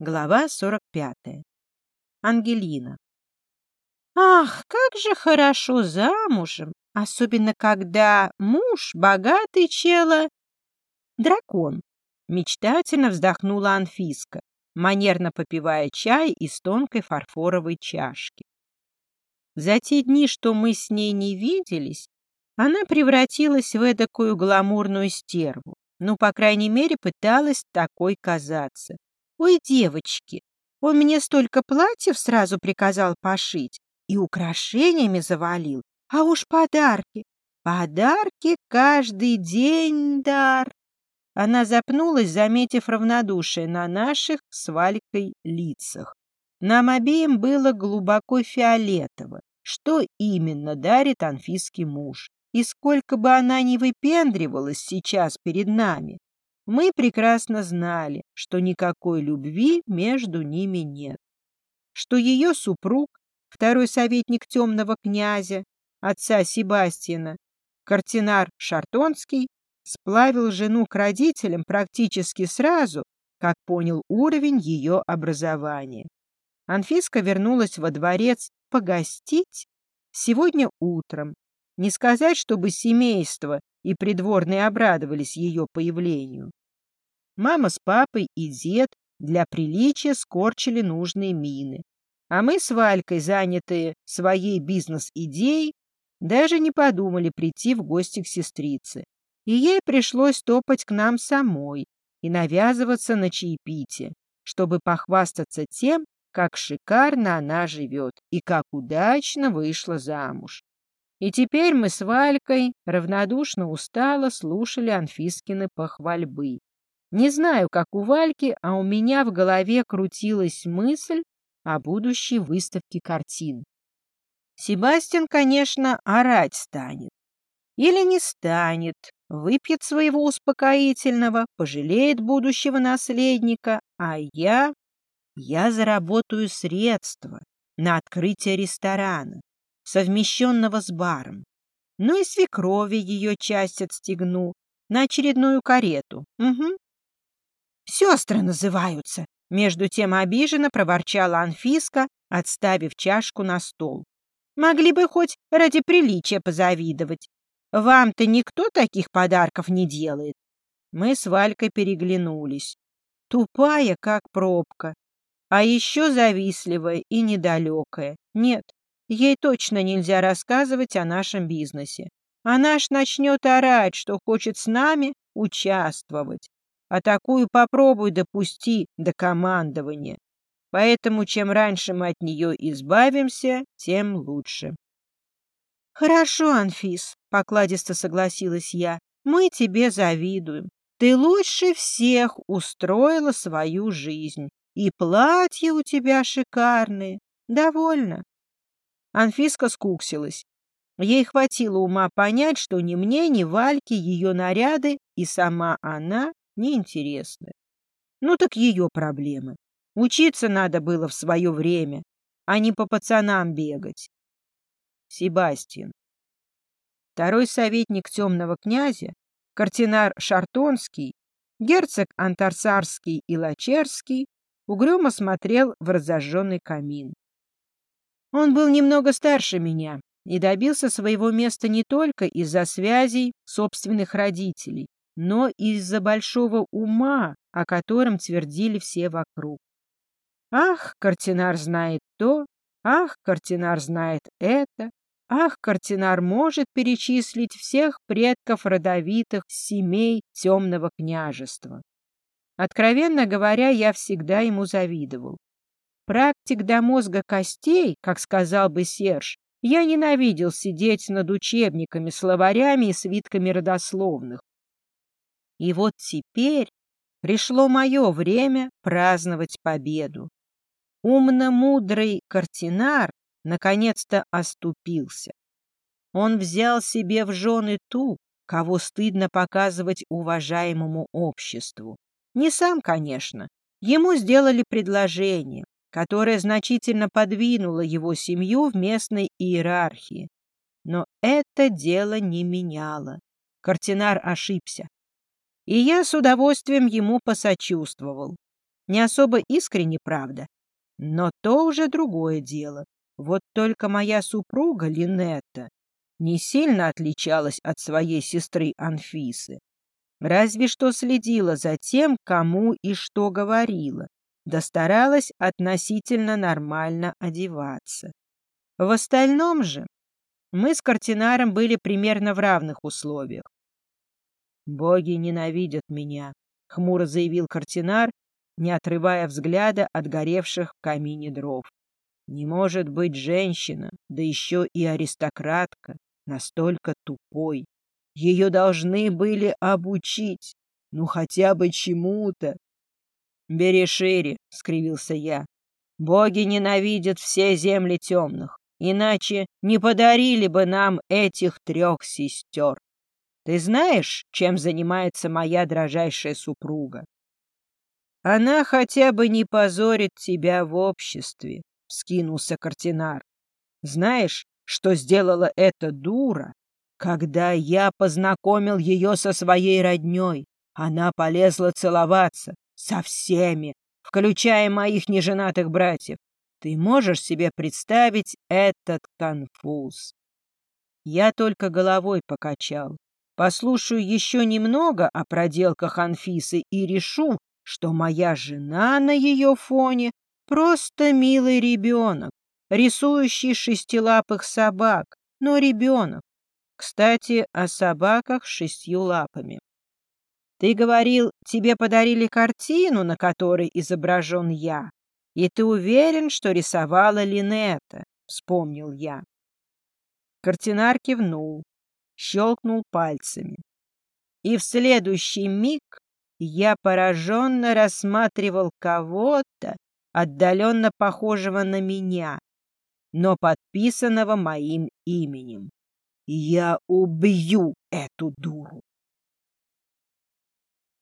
Глава 45. Ангелина. Ах, как же хорошо замужем, особенно когда муж богатый чела. Дракон. Мечтательно вздохнула Анфиска, манерно попивая чай из тонкой фарфоровой чашки. За те дни, что мы с ней не виделись, она превратилась в эдакую гламурную стерву. Ну, по крайней мере, пыталась такой казаться. Ой, девочки, он мне столько платьев сразу приказал пошить и украшениями завалил. А уж подарки, подарки каждый день дар. Она запнулась, заметив равнодушие на наших с Валькой лицах. Нам обеим было глубоко фиолетово, что именно дарит Анфиский муж. И сколько бы она ни выпендривалась сейчас перед нами, мы прекрасно знали, что никакой любви между ними нет. Что ее супруг, второй советник темного князя, отца Себастьяна, картинар Шартонский, сплавил жену к родителям практически сразу, как понял уровень ее образования. Анфиска вернулась во дворец погостить сегодня утром, не сказать, чтобы семейство и придворные обрадовались ее появлению. Мама с папой и дед для приличия скорчили нужные мины. А мы с Валькой, занятые своей бизнес-идеей, даже не подумали прийти в гости к сестрице. И ей пришлось топать к нам самой и навязываться на чаепитие, чтобы похвастаться тем, как шикарно она живет и как удачно вышла замуж. И теперь мы с Валькой равнодушно устало слушали Анфискины похвальбы. Не знаю, как у Вальки, а у меня в голове крутилась мысль о будущей выставке картин. Себастьян, конечно, орать станет. Или не станет, выпьет своего успокоительного, пожалеет будущего наследника, а я... Я заработаю средства на открытие ресторана совмещенного с баром. Ну и свекрови ее часть отстегну на очередную карету. Угу. Сестры называются. Между тем обиженно проворчала Анфиска, отставив чашку на стол. Могли бы хоть ради приличия позавидовать. Вам-то никто таких подарков не делает. Мы с Валькой переглянулись. Тупая, как пробка. А еще завистливая и недалекая. Нет, Ей точно нельзя рассказывать о нашем бизнесе. Она ж начнет орать, что хочет с нами участвовать. А такую попробуй допусти до командования. Поэтому чем раньше мы от нее избавимся, тем лучше. «Хорошо, Анфис», — покладисто согласилась я, — «мы тебе завидуем. Ты лучше всех устроила свою жизнь, и платья у тебя шикарные. Довольно?» Анфиска скуксилась. Ей хватило ума понять, что ни мне, ни Вальке ее наряды и сама она неинтересны. Ну так ее проблемы. Учиться надо было в свое время, а не по пацанам бегать. Себастьян. Второй советник темного князя, картинар Шартонский, герцог Антарсарский и Лачерский угрюмо смотрел в разожженный камин. Он был немного старше меня и добился своего места не только из-за связей собственных родителей, но из-за большого ума, о котором твердили все вокруг. Ах, Картинар знает то, ах, Картинар знает это, ах, Картинар может перечислить всех предков родовитых семей темного княжества. Откровенно говоря, я всегда ему завидовал. Практик до мозга костей, как сказал бы Серж, я ненавидел сидеть над учебниками, словарями и свитками родословных. И вот теперь пришло мое время праздновать победу. Умно-мудрый картинар наконец-то оступился. Он взял себе в жены ту, кого стыдно показывать уважаемому обществу. Не сам, конечно. Ему сделали предложение, которая значительно подвинула его семью в местной иерархии. Но это дело не меняло. Картинар ошибся. И я с удовольствием ему посочувствовал. Не особо искренне, правда. Но то уже другое дело. Вот только моя супруга Линетта не сильно отличалась от своей сестры Анфисы. Разве что следила за тем, кому и что говорила, да старалась относительно нормально одеваться. В остальном же мы с Картинаром были примерно в равных условиях. «Боги ненавидят меня», — хмуро заявил Картинар, не отрывая взгляда от горевших в камине дров. «Не может быть женщина, да еще и аристократка, настолько тупой. Ее должны были обучить, ну хотя бы чему-то. «Бери шире», — скривился я. «Боги ненавидят все земли темных, иначе не подарили бы нам этих трех сестер. Ты знаешь, чем занимается моя дрожайшая супруга?» «Она хотя бы не позорит тебя в обществе», — вскинулся Картинар. «Знаешь, что сделала эта дура, когда я познакомил ее со своей родней? Она полезла целоваться со всеми, включая моих неженатых братьев. Ты можешь себе представить этот конфуз? Я только головой покачал. Послушаю еще немного о проделках Анфисы и решу, что моя жена на ее фоне просто милый ребенок, рисующий шестилапых собак, но ребенок. Кстати, о собаках с шестью лапами. Ты говорил, тебе подарили картину, на которой изображен я, и ты уверен, что рисовала Линета, вспомнил я. Картинар кивнул, щелкнул пальцами. И в следующий миг я пораженно рассматривал кого-то, отдаленно похожего на меня, но подписанного моим именем. Я убью эту дуру.